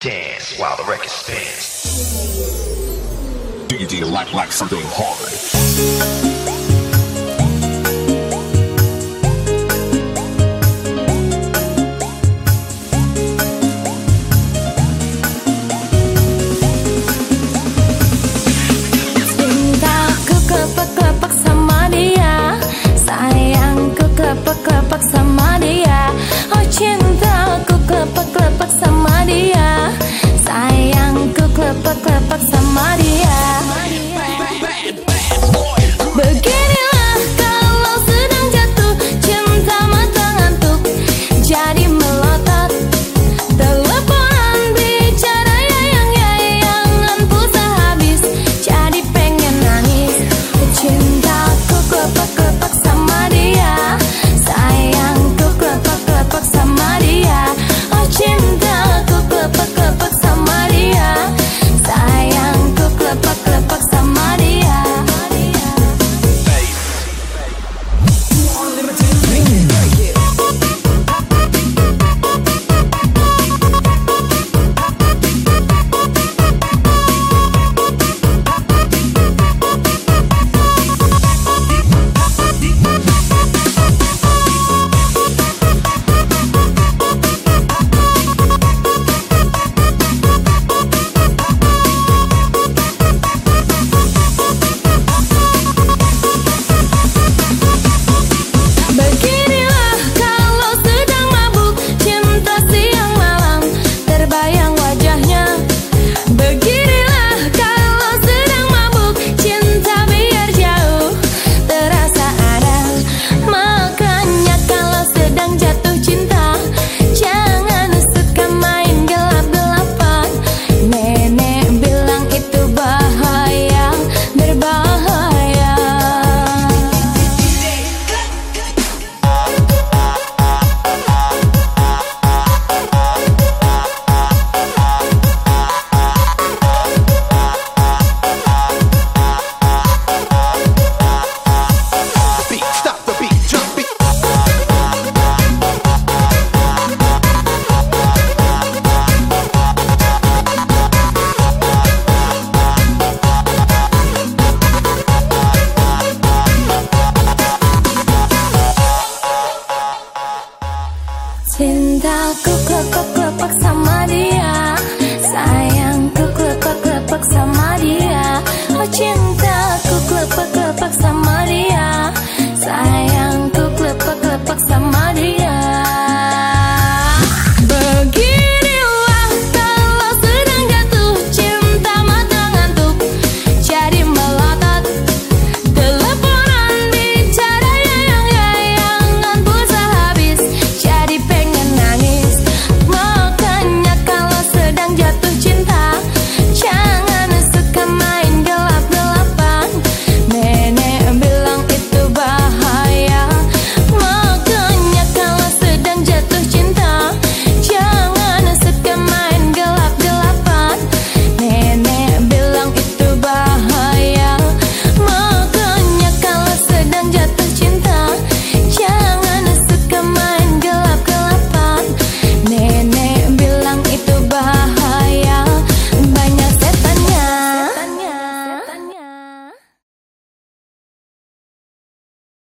Dance while the record spins. DJ like like something hard. Maria Cintaku kekok lepak sama dia.